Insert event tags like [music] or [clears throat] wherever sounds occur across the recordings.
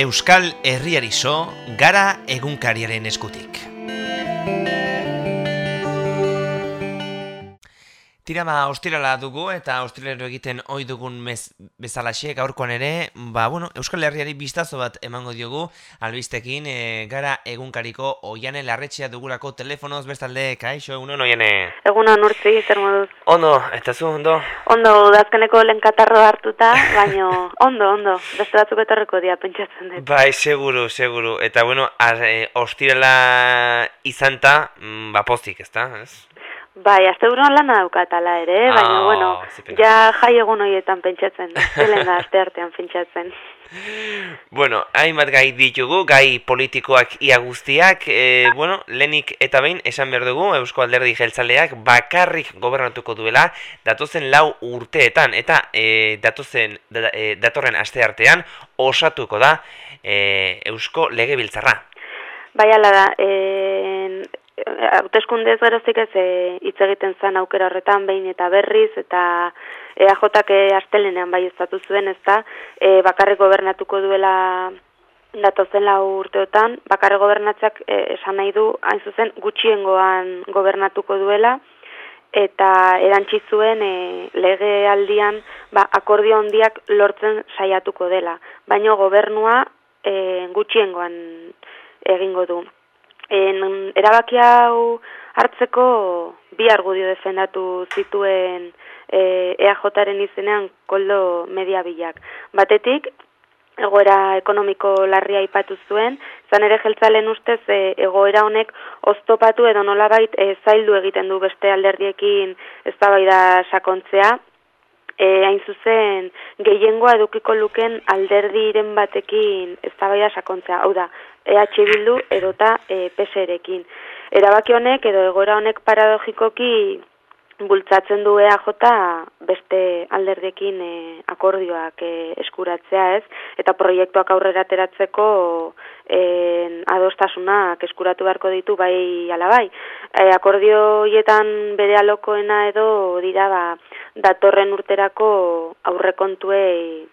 Euskal Herriarizo gara egunkariaren eskutik. Tirama ostirala dugu eta ostiralero egiten ohi dugun mez, bezalaxe gaurkoan ere, ba, bueno, Euskal Herriari biztazo bat emango diogu albistekin e, gara egunkariko oiane larretxea dugurako telefonoz bestalde, kaixo, egunon oiane? Egunon urtzi, zer moduz? Ondo, eta zu, ondo? Ondo, dazkeneko lenkatarro hartuta, baino, [laughs] ondo, ondo, beste batzuk etorreko dia pentsatzen dut. Bai, seguru, seguru, eta bueno, ar, e, ostirala izanta, mm, ba, pozik, ez da, ez? Bai, azte buruan lana daukatala ere, ah, baina, bueno, ja jai egun horietan pentsatzen, [laughs] zelen da azte artean pentsatzen. [laughs] Bueno, hainbat gai ditugu, gai politikoak ia guztiak, e, bueno, lenik eta behin esan behar dugu, Eusko Alderdi Jeltzaleak bakarrik gobernatuko duela, datozen lau urteetan, eta e, datozen, e, datorren aste artean, osatuko da e, Eusko Lege Biltzarra. Bai, ala da, e, hauteskundez gerozik ez e, hitz egiten zen aukera horretan behin eta berriz eta EAJak e, astelenean bai estatu zuen ez da e, bakarrik gobernatuko duela datozen lau urteotan bakarrik gobernatzak e, esan nahi du hain zuzen gutxiengoan gobernatuko duela eta erantzi zuen e, lege aldian ba, akordio handiak lortzen saiatuko dela. Baino gobernua e, gutxiengoan egingo du en, erabaki hau hartzeko bi argudio defendatu zituen e, EAJaren izenean koldo mediabilak. Batetik, egoera ekonomiko larria ipatu zuen, zan ere jeltzalen ustez e, egoera honek oztopatu edo nolabait e, zaildu egiten du beste alderdiekin eztabaida sakontzea, e, hain zuzen gehiengoa edukiko luken alderdiren batekin eztabaida sakontzea. Hau da, EH Bildu edota e, PSRekin. Erabaki honek edo egora honek paradogikoki bultzatzen du EAJ beste alderdekin e, akordioak e, eskuratzea ez, eta proiektuak aurrera ateratzeko e, adostasunak eskuratu beharko ditu bai alabai. E, akordioietan bere alokoena edo dira ba, datorren urterako aurrekontuei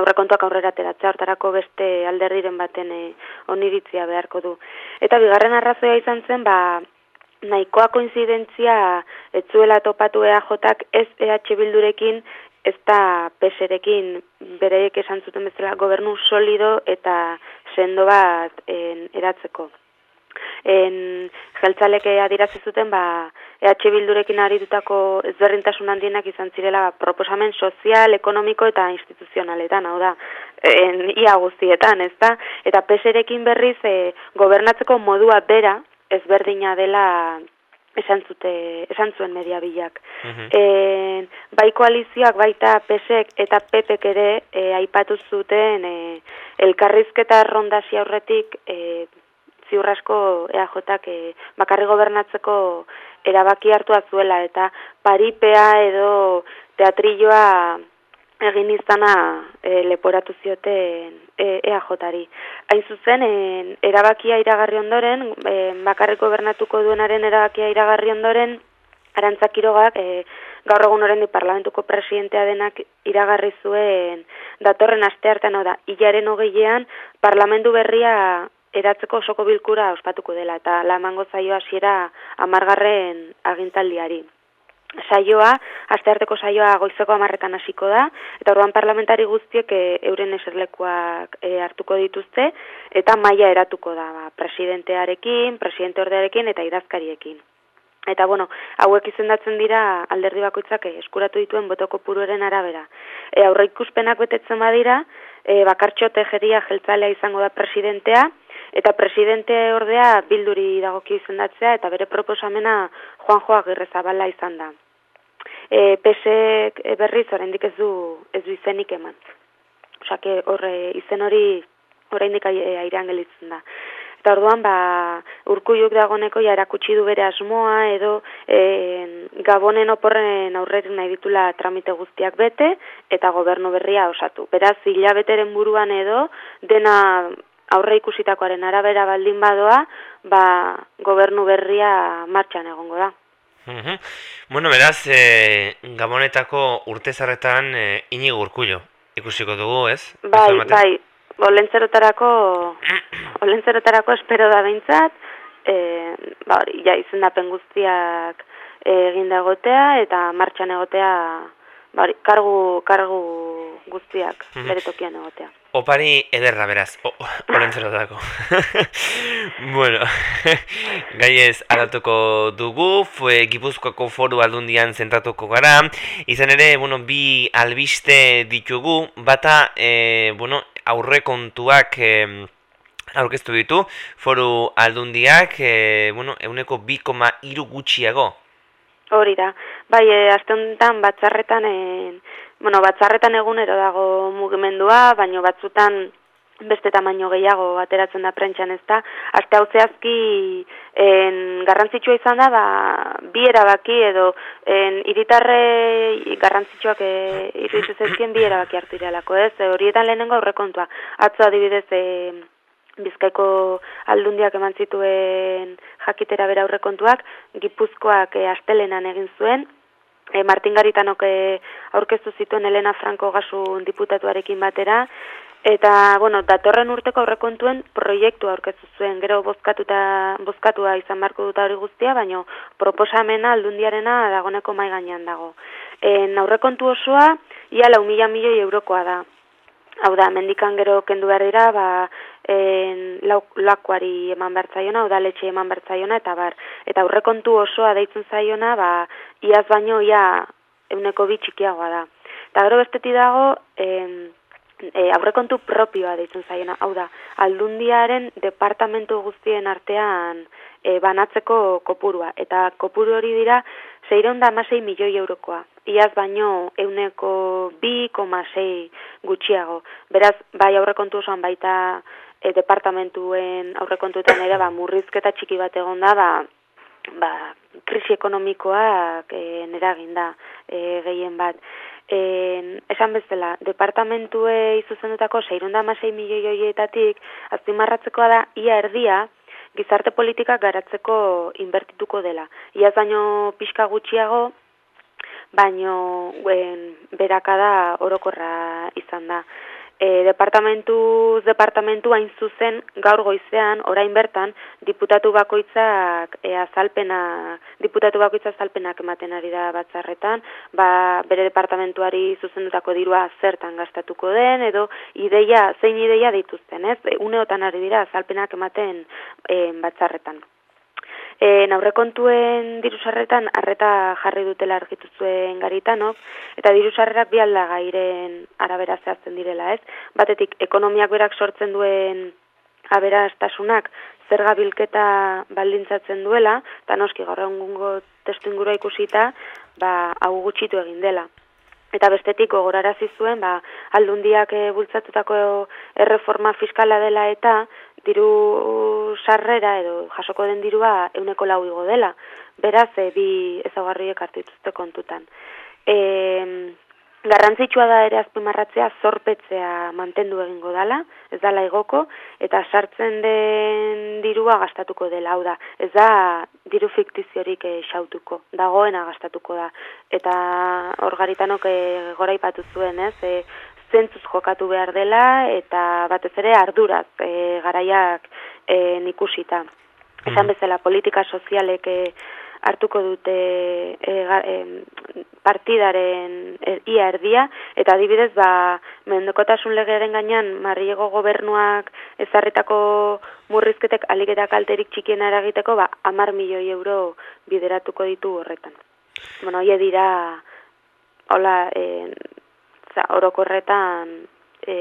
aurrekontuak aurrera ateratzea hartarako beste alderdiren baten e, oniritzia beharko du. Eta bigarren arrazoia izan zen, ba, nahikoa koinzidentzia etzuela topatu EAJak ez EH Bildurekin ez da peserekin bereiek esan zuten bezala gobernu solido eta sendo bat en, eratzeko. En, jeltzaleke adirazi zuten, ba, EH Bildurekin aritutako ezberdintasun handienak izan zirela proposamen sozial, ekonomiko eta instituzionaletan, hau da, en, ia guztietan, ez da? Eta peserekin berriz e, gobernatzeko modua bera ezberdina dela esan, zute, esan zuen mediabilak. Uh bai koalizioak baita pesek eta pepek ere e, aipatu zuten e, elkarrizketa rondasia horretik e, ziurrasko EAJak e, bakarri gobernatzeko erabaki hartua zuela eta paripea edo teatrilloa egin izana e, leporatu zioten e, EAJari. Hain zuzen, e, erabakia iragarri ondoren, e, bakarrik gobernatuko duenaren erabakia iragarri ondoren, arantzakirogak e, gaur egun horrendi parlamentuko presidentea denak iragarri zuen datorren aste hartan da, hilaren hogeilean parlamentu berria eratzeko osoko bilkura ospatuko dela eta lamango zaio hasiera amargarren agintaldiari. Saioa, astearteko saioa goizeko amarretan hasiko da, eta orduan parlamentari guztiek e, euren eserlekuak e, hartuko dituzte, eta maila eratuko da, ba, presidentearekin, presidente ordearekin eta idazkariekin. Eta bueno, hauek izendatzen dira alderdi bakoitzak eskuratu dituen botoko puruaren arabera. E, aurre betetzen badira, e, bakartxo tejeria jeltzalea izango da presidentea, eta presidente ordea bilduri dagoki izendatzea eta bere proposamena Juan Joa Gerrezabala izan da. E, pesek e, berriz oraindik ez du ez du izenik eman. Osea que horre izen hori oraindik airean gelitzen da. Eta orduan ba urkuiuk dagoneko ja erakutsi du bere asmoa edo e, gabonen oporren aurretik nahi ditula tramite guztiak bete eta gobernu berria osatu. Beraz hilabeteren buruan edo dena aurre ikusitakoaren arabera baldin badoa, ba, gobernu berria martxan egongo da. Bueno, beraz, e, Gabonetako urtezarretan e, inigo urkullo ikusiko dugu, ez? Bai, bai, olentzerotarako, [clears throat] olentzerotarako espero da behintzat, e, ba hori, ja, izendapen guztiak egin egotea eta martxan egotea, ba hori, kargu, kargu guztiak mm bere tokian egotea. Opari ederra beraz, olentzero dako. [laughs] bueno, [laughs] gai ez aratuko dugu, fue Gipuzkoako foru aldundian zentratuko gara. Izan ere, bueno, bi albiste ditugu, bata, e, bueno, aurre kontuak e, aurkeztu ditu, foru aldundiak, e, bueno, euneko bi koma iru gutxiago. Hori da, bai, e, azte honetan batzarretan, e, bueno, batzarretan egunero dago mugimendua, baino batzutan beste tamaino gehiago ateratzen da prentxan ez da. Azte hau zehazki en, garrantzitsua izan da, ba, bi erabaki edo en, iritarre garrantzitsuak e, iruditu zezkien bi erabaki hartu iralako ez. E, horietan lehenengo aurrekontua. Atzo adibidez, e, Bizkaiko aldundiak eman zituen jakitera bera aurrekontuak, Gipuzkoak e, astelenan egin zuen, e, Martin Garitanok e, aurkeztu zituen Elena Franco gasun diputatuarekin batera, eta, bueno, datorren urteko aurrekontuen proiektu aurkeztu zuen, gero bozkatuta, bozkatua izan barko dut hori guztia, baino proposamena aldundiarena dagoneko mai gainean dago. E, aurrekontu osoa, ia lau mila milioi eurokoa da. Hau da, mendikan gero kendu behar dira, ba, en, lakuari eman bertzaiona, udaletxe eman bertzaiona, eta bar, eta aurrekontu osoa deitzen zaiona, ba, iaz baino, ia, euneko bitxikiagoa da. Eta gero besteti dago, en, e, aurrekontu propioa deitzen zaiona, hau da, aldundiaren departamentu guztien artean e, banatzeko kopurua, eta kopuru hori dira, zeiron da amasei milioi eurokoa. Iaz baino euneko bi koma gutxiago. Beraz, bai aurrekontu osoan baita e, departamentuen aurrekontuetan ere ba, murrizketa txiki bat egon da, ba, ba, krisi ekonomikoak e, neragin da e, gehien bat. E, esan bezala, departamentue izuzendutako 606 milioi horietatik, azpimarratzekoa da, ia erdia, gizarte politikak garatzeko inbertituko dela. Iaz baino pixka gutxiago, baino berakada orokorra izan da. E, departamentu departamentu hain zuzen gaur goizean orain bertan diputatu bakoitzak e, azalpena diputatu bakoitza azalpenak ematen ari da batzarretan. Ba, bere departamentuari zuzendutako dirua zertan gastatuko den edo ideia zein ideia dituzten ez? E, uneotan ari dira azalpenak ematen e, batzarretan E, aurrekontuen dirusarretan arreta jarri dutela argitu zuen garitanok, eta dirusarrerak bi gairen arabera zehazten direla, ez? Batetik, ekonomiak berak sortzen duen aberastasunak zerga bilketa baldintzatzen duela, eta noski gaur egungo testu ingurua ikusita, ba, hau gutxitu egin dela. Eta bestetik gogorarazi zuen, ba, aldundiak e, bultzatutako erreforma fiskala dela eta diru sarrera edo jasoko den dirua euneko lau igo dela. Beraz, e, bi ezagarriek hartituzte kontutan. E, garrantzitsua da ere azpimarratzea zorpetzea mantendu egingo dala, ez dala igoko, eta sartzen den dirua gastatuko dela, hau da, ez da diru fiktiziorik e, xautuko, dagoena gastatuko da. Eta hor garitanok e, gora ipatu zuen, ez, e, zentzuz jokatu behar dela eta batez ere arduraz e, garaiak e, nikusita. Esan mhm. bezala politika sozialek e, hartuko dute e, e, partidaren e, ia erdia eta adibidez ba mendekotasun legeren gainean Marriego gobernuak ezarritako murrizketek aliketa kalterik txikien eragiteko ba 10 milioi euro bideratuko ditu horretan. Bueno, hie dira hola, eh, za, orokorretan e,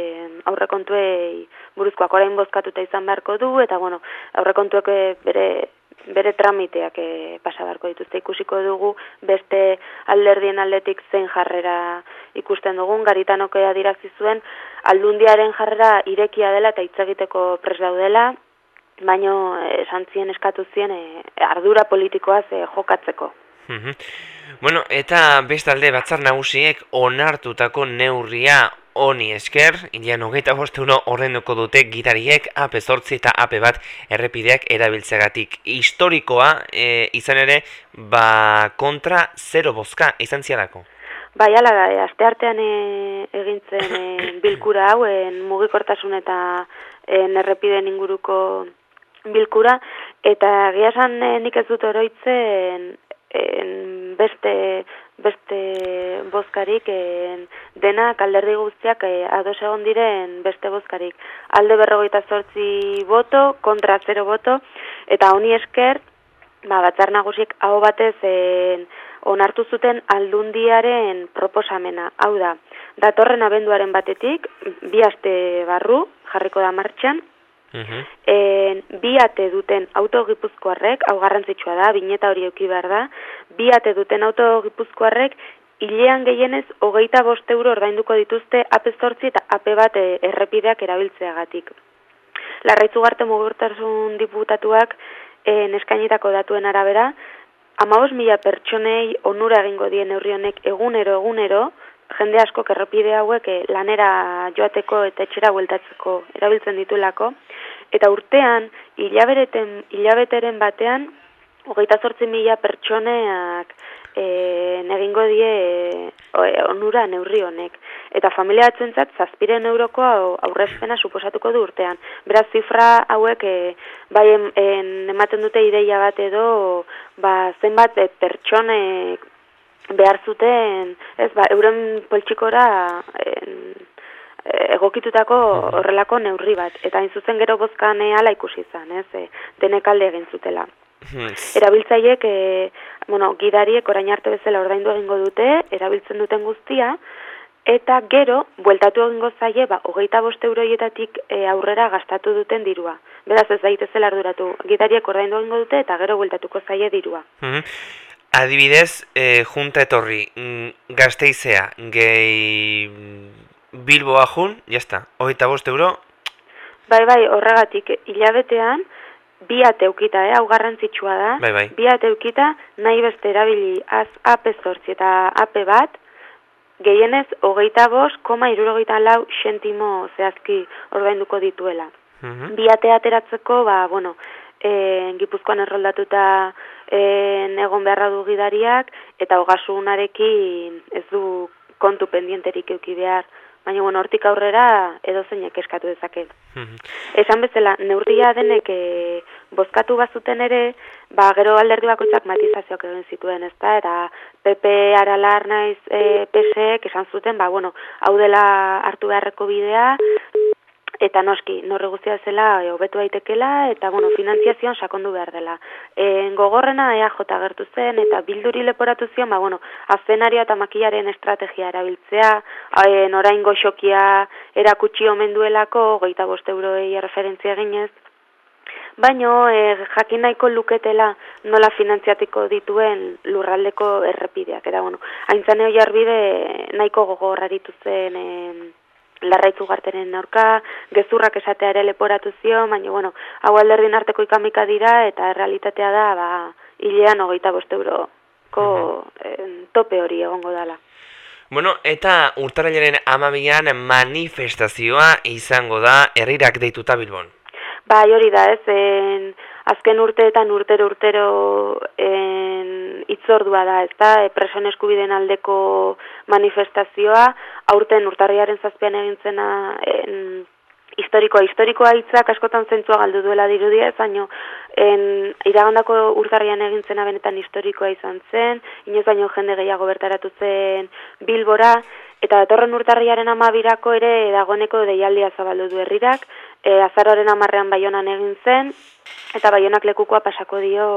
aurrekontuei buruzkoak orain bozkatuta izan beharko du, eta bueno, aurrekontuek eh, bere bere tramiteak e, pasa beharko dituzte. Ikusiko dugu beste alderdien aldetik zein jarrera ikusten dugun. Garitanoke adirazi zuen aldundiaren jarrera irekia dela eta hitz egiteko pres daudela. Baino esan zien eskatu zien ardura politikoaz e, jokatzeko Bueno, eta bestalde batzar nagusiek onartutako neurria honi esker, indian hogeita boste uno horrenduko dute gitariek AP zortzi eta AP bat errepideak erabiltzegatik. Historikoa e, izan ere, ba kontra zero bozka izan zialako. Bai, ala da, e, aste artean e, egintzen e, [coughs] bilkura hau, mugikortasun eta e, errepiden inguruko bilkura, eta giasan e, nik ez dut oroitzen beste beste bozkarik en, dena kalderdi guztiak e, ados egon diren beste bozkarik. Alde berrogeita zortzi boto, kontra zero boto, eta honi esker, ba, batzar nagusiek hau batez en, onartu zuten aldundiaren proposamena. Hau da, datorren abenduaren batetik, bi aste barru, jarriko da martxan, mhm. en, bi ate duten autogipuzkoarrek, hau garrantzitsua da, bineta hori euki behar da, bi ate duten autogipuzkoarrek, hilean gehienez, hogeita bost euro ordainduko dituzte ape zortzi eta ape bat eh, errepideak erabiltzeagatik. Larraitzu garte mugurtasun diputatuak en eskainitako datuen arabera, Amabos mila pertsonei onura egingo dien neurri honek egunero egunero, jende asko errepide hauek eh, lanera joateko eta etxera bueltatzeko erabiltzen ditulako, eta urtean, hilabeteren, hilabeteren batean, hogeita zortzi mila pertsoneak e, negingo die e, onura neurri honek. Eta familia batzuentzat zazpiren euroko aurrezpena suposatuko du urtean. Beraz, zifra hauek e, bai ematen dute ideia bat edo ba, zenbat e, pertsonek behar zuten, ez, ba, euren poltsikora en, egokitutako horrelako neurri bat. Eta hain zuzen gero bozkan ala ikusi izan, ez, e, denek alde egin zutela. Hmm. Erabiltzaiek, e, bueno, gidariek orain arte bezala ordaindu egingo dute, erabiltzen duten guztia, eta gero, bueltatu egingo zaie, ba, hogeita boste euroietatik e, aurrera gastatu duten dirua. Beraz ez daitezela arduratu, gidariek ordaindu egingo dute, eta gero bueltatuko zaie dirua. Hmm. Adibidez, e, junta etorri, mm, gazteizea, gehi bilboa jun, jazta, hogeita boste euro? Bai, bai, horregatik, hilabetean, bi ateukita, eh, hau garrantzitsua da. Bai, bai. Bi ateukita nahi beste erabili az AP zortzi eta AP bat, gehienez, hogeita bost, koma irurogeita lau sentimo zehazki ordainduko dituela. Mm Bi ate ateratzeko, ba, bueno, e, gipuzkoan erroldatuta e, egon beharra du gidariak, eta hogasunarekin ez du kontu pendienterik euki behar, baina bueno, hortik aurrera edo zeinek eskatu dezake. Mhm. Esan bezala, neurria denek e, bozkatu bazuten ere, ba, gero alderdi bakoitzak matizazioak egin zituen, ezta? Eta PP aralar naiz e, PSek esan zuten, ba, bueno, hau dela hartu beharreko bidea, eta noski, norre guztia zela e, hobetu daitekela eta bueno, finantziazioan sakondu behar dela. E, gogorrena EAJ gertu zen eta bilduri leporatu zion, ba bueno, azenario eta makillaren estrategia erabiltzea, e, norain goxokia erakutsi omen duelako, goita bost euroi referentzia ginez, Baino, e, jakin nahiko luketela nola finantziatiko dituen lurraldeko errepideak. Eta, bueno, haintzaneo jarbide nahiko gogorraritu zen larraitzu gartenen aurka, gezurrak esatea ere leporatu zio, baina, bueno, hau alderdin arteko ikamika dira, eta realitatea da, ba, hilean hogeita bost euroko tope hori egongo dala. Bueno, eta urtarailaren amabian manifestazioa izango da herrirak deituta Bilbon. Bai, hori da, ez, en, azken urteetan urtero urtero en, itzordua da, ez da, e, preson eskubiden aldeko manifestazioa, aurten urtarriaren zazpian egintzena en, historikoa, historikoa hitzak askotan zentzua galdu duela dirudia, baino, en, iragandako urtarrian egintzena benetan historikoa izan zen, inoz baino jende gehiago bertaratu zen bilbora, Eta datorren urtarriaren amabirako ere dagoeneko deialdia zabaldu du herrirak, e, azaroren amarrean baionan egin zen, eta baionak lekukoa pasako dio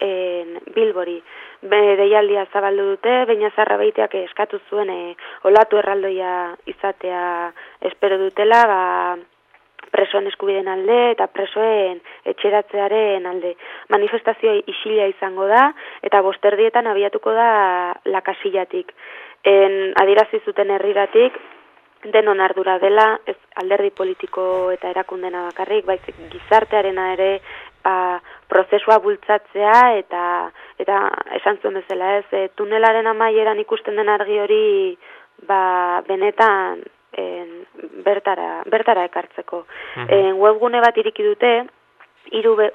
en, bilbori. Be, deialdia zabaldu dute, baina zarra behiteak eskatu zuen e, olatu erraldoia izatea espero dutela, ba, presoen eskubiden alde eta presoen etxeratzearen alde. Manifestazio isila izango da, eta bosterdietan abiatuko da lakasillatik. En, adirazi zuten herriratik, denon ardura dela, ez alderdi politiko eta erakundena bakarrik, baizik gizartearena ere ba, prozesua bultzatzea eta eta esan zuen bezala ez, e, tunelaren amaieran ikusten den argi hori ba, benetan en, bertara, bertara ekartzeko. Mhm. en, webgune bat iriki dute, irube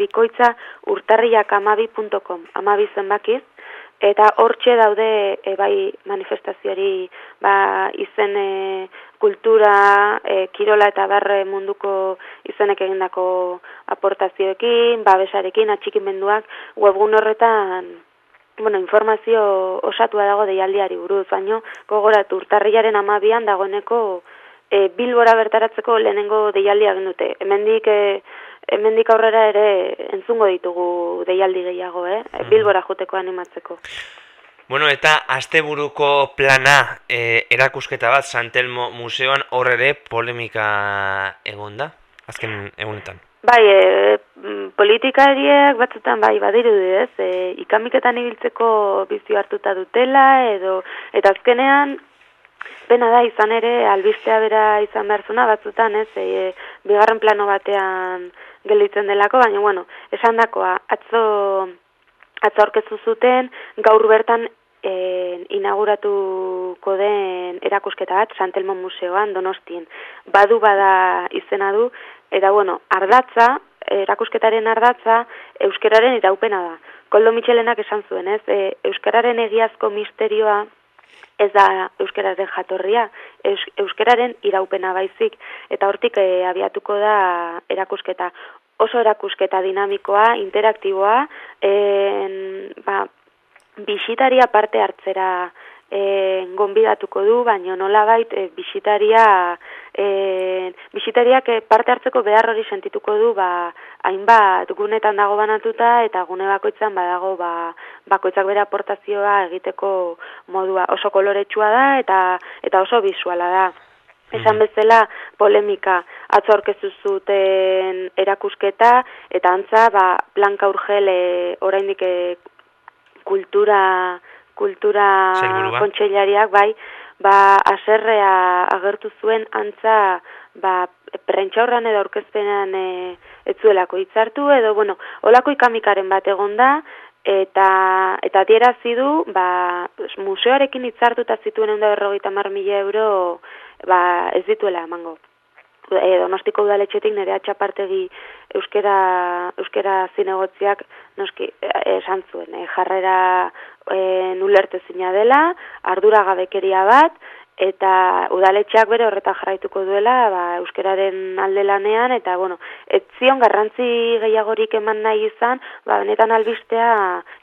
bikoitza urtarriak amabi.com, amabi zenbakiz, eta hortxe daude e, bai manifestazioari ba, izen e, kultura, e, kirola eta barre munduko izenek egindako aportazioekin, babesarekin, atxikimenduak, webgun horretan bueno, informazio osatua dago deialdiari buruz, baino gogoratu urtarriaren amabian dagoeneko e, bilbora bertaratzeko lehenengo deialdia dute. Hemendik e, hemendik aurrera ere entzungo ditugu deialdi gehiago, eh? Mm. bilbora joteko animatzeko. Bueno, eta asteburuko plana e, erakusketa bat Santelmo Museoan horre polemika egonda, azken egunetan. Bai, e, politikariek batzutan bai badirudi ez, e, ikamiketan ibiltzeko bizio hartuta dutela, edo eta azkenean, pena da izan ere, albistea bera izan behar batzutan ez, e, bigarren plano batean gelditzen delako, baina bueno, esan dakoa, atzo, atzo orkezu zuten, gaur bertan e, inauguratuko den erakusketa bat, Santelmo Museoan, Donostien, badu bada izena du, Eta bueno, ardatza, erakusketaren ardatza, euskeraren iraupena da. Koldo Michelenak esan zuen, ez? E, euskararen egiazko misterioa ez da euskararen jatorria, euskararen iraupena baizik. Eta hortik e, abiatuko da erakusketa. Oso erakusketa dinamikoa, interaktiboa, en, ba, bisitaria parte hartzera e, gonbidatuko du, baino nola bait e, bisitaria e, bisitariak e, parte hartzeko behar hori sentituko du ba, hainbat gunetan dago banatuta eta gune bakoitzan badago ba, bakoitzak bere aportazioa egiteko modua oso koloretsua da eta eta oso bisuala da. Esan bezala polemika atzorkezu zuten erakusketa eta antza ba, Blanca Urgel e, oraindik e, kultura kultura kontseilariak bai, ba aserrea agertu zuen antza ba prentxaurran edo aurkezpenean e, etzuelako hitzartu edo bueno, olako ikamikaren bat egonda eta eta adierazi du ba museoarekin hitzartuta zituen 150.000 euro ba ez dituela emango. E, Donostiko udaletxetik nire atxapartegi euskera, euskera zinegotziak noski e, esan zuen, e, jarrera e, nulerte zina dela, ardura gabekeria bat, eta udaletxeak bere horretan jarraituko duela ba, euskeraren alde lanean, eta bueno, ez zion garrantzi gehiagorik eman nahi izan, ba, benetan albistea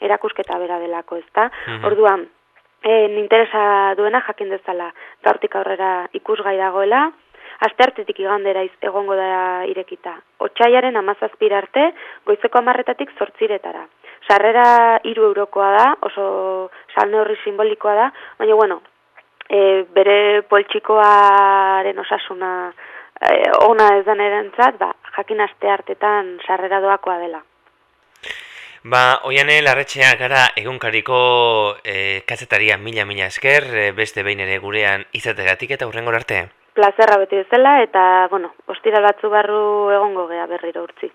erakusketa bera delako, ezta? Mm Orduan, en interesa duena jakin dezala, gaurtik aurrera ikusgai dagoela, asteartetik igandera iz egongo da irekita. Otsaiaren amazazpira arte, goizeko amarretatik zortziretara. Sarrera iru eurokoa da, oso salne horri simbolikoa da, baina bueno, e, bere poltsikoaren osasuna e, ona ez den erantzat, ba, jakin aste hartetan sarrera doakoa dela. Ba, oiane, larretxea gara egunkariko e, kazetaria mila-mila esker, e, beste behin ere gurean izategatik eta hurrengor arte plazerra beti bezala eta, bueno, ostira batzu barru egongo gea berriro urtzi.